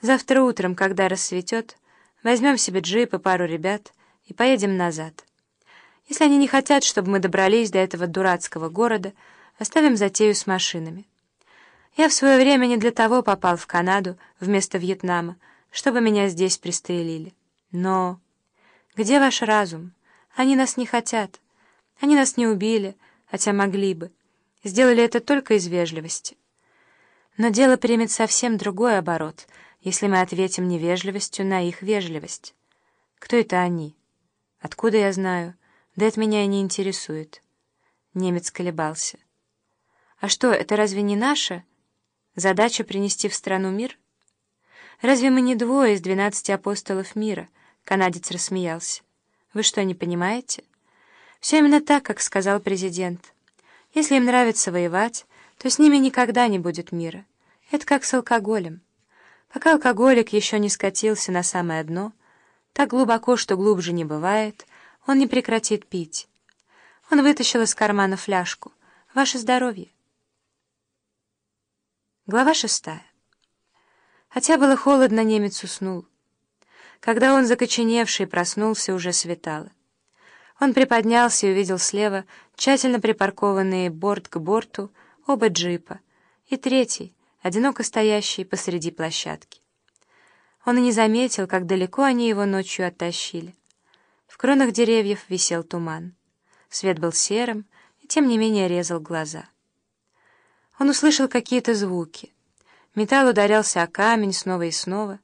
Завтра утром, когда рассветет, возьмем себе джип и пару ребят и поедем назад. Если они не хотят, чтобы мы добрались до этого дурацкого города, оставим затею с машинами. Я в свое время не для того попал в Канаду вместо Вьетнама, чтобы меня здесь пристрелили. Но где ваш разум? Они нас не хотят. Они нас не убили, хотя могли бы. Сделали это только из вежливости. Но дело примет совсем другой оборот, если мы ответим невежливостью на их вежливость. Кто это они? Откуда я знаю? Да это меня и не интересует. Немец колебался. А что, это разве не наша задача принести в страну мир? Разве мы не двое из двенадцати апостолов мира? Канадец рассмеялся. Вы что, не понимаете? Все именно так, как сказал президент. Если им нравится воевать, то с ними никогда не будет мира. Это как с алкоголем. Пока алкоголик еще не скатился на самое дно, так глубоко, что глубже не бывает, он не прекратит пить. Он вытащил из кармана фляжку. Ваше здоровье. Глава шестая. Хотя было холодно, немец уснул. Когда он, закоченевший, проснулся, уже светало. Он приподнялся и увидел слева тщательно припаркованные борт к борту оба джипа и третий, одиноко стоящий посреди площадки. Он и не заметил, как далеко они его ночью оттащили. В кронах деревьев висел туман. Свет был серым и, тем не менее, резал глаза. Он услышал какие-то звуки. Металл ударялся о камень снова и снова.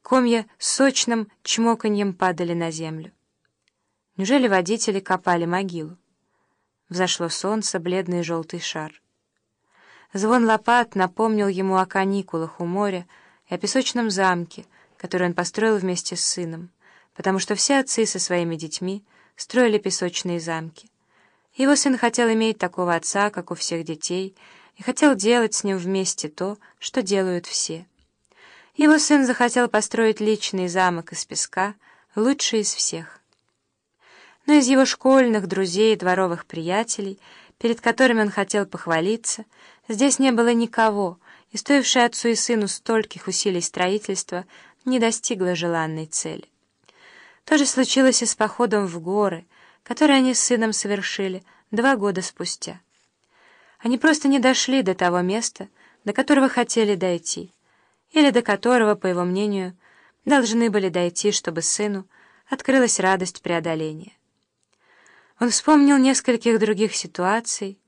Комья сочным чмоканьем падали на землю. Неужели водители копали могилу? Взошло солнце, бледный желтый шар. Звон лопат напомнил ему о каникулах у моря и о песочном замке, который он построил вместе с сыном, потому что все отцы со своими детьми строили песочные замки. Его сын хотел иметь такого отца, как у всех детей, и хотел делать с ним вместе то, что делают все. Его сын захотел построить личный замок из песка, лучший из всех но из его школьных друзей и дворовых приятелей, перед которыми он хотел похвалиться, здесь не было никого, и стоившее отцу и сыну стольких усилий строительства не достигло желанной цели. То же случилось и с походом в горы, который они с сыном совершили два года спустя. Они просто не дошли до того места, до которого хотели дойти, или до которого, по его мнению, должны были дойти, чтобы сыну открылась радость преодоления. Он вспомнил нескольких других ситуаций,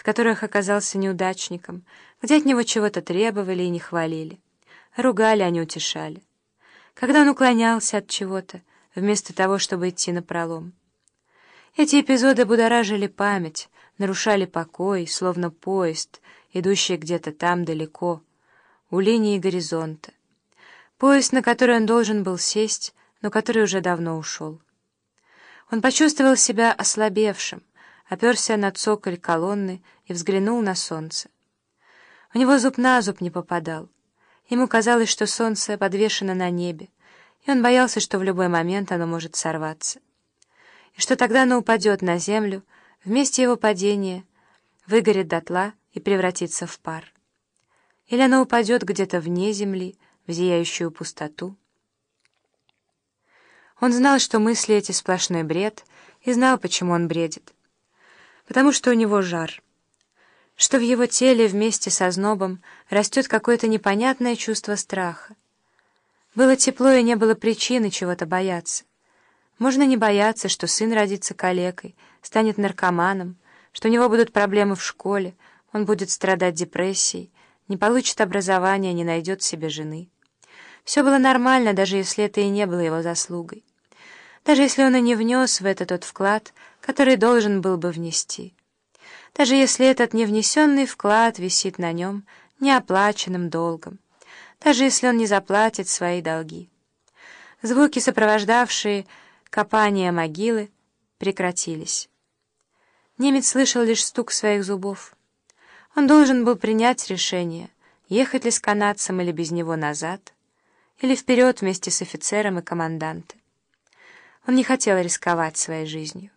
в которых оказался неудачником, где от него чего-то требовали и не хвалили. Ругали, а не утешали. Когда он уклонялся от чего-то, вместо того, чтобы идти на пролом. Эти эпизоды будоражили память, нарушали покой, словно поезд, идущий где-то там далеко, у линии горизонта. Поезд, на который он должен был сесть, но который уже давно ушел. Он почувствовал себя ослабевшим, оперся на цоколь колонны и взглянул на солнце. У него зуб на зуб не попадал. Ему казалось, что солнце подвешено на небе, и он боялся, что в любой момент оно может сорваться. И что тогда оно упадет на землю, вместе его падения выгорит дотла и превратится в пар. Или оно упадет где-то вне земли, в зияющую пустоту. Он знал, что мысли эти сплошной бред, и знал, почему он бредит. Потому что у него жар. Что в его теле вместе со знобом растет какое-то непонятное чувство страха. Было тепло, и не было причины чего-то бояться. Можно не бояться, что сын родится калекой, станет наркоманом, что у него будут проблемы в школе, он будет страдать депрессией, не получит образования, не найдет себе жены. Все было нормально, даже если это и не было его заслугой даже если он и не внес в это тот вклад, который должен был бы внести. Даже если этот невнесенный вклад висит на нем неоплаченным долгом, даже если он не заплатит свои долги. Звуки, сопровождавшие копание могилы, прекратились. Немец слышал лишь стук своих зубов. Он должен был принять решение, ехать ли с канадцем или без него назад, или вперед вместе с офицером и командантом. Он не хотел рисковать своей жизнью.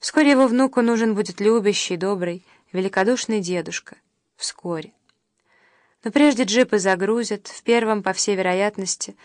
Вскоре его внуку нужен будет любящий, добрый, великодушный дедушка. Вскоре. Но прежде джипы загрузят, в первом, по всей вероятности,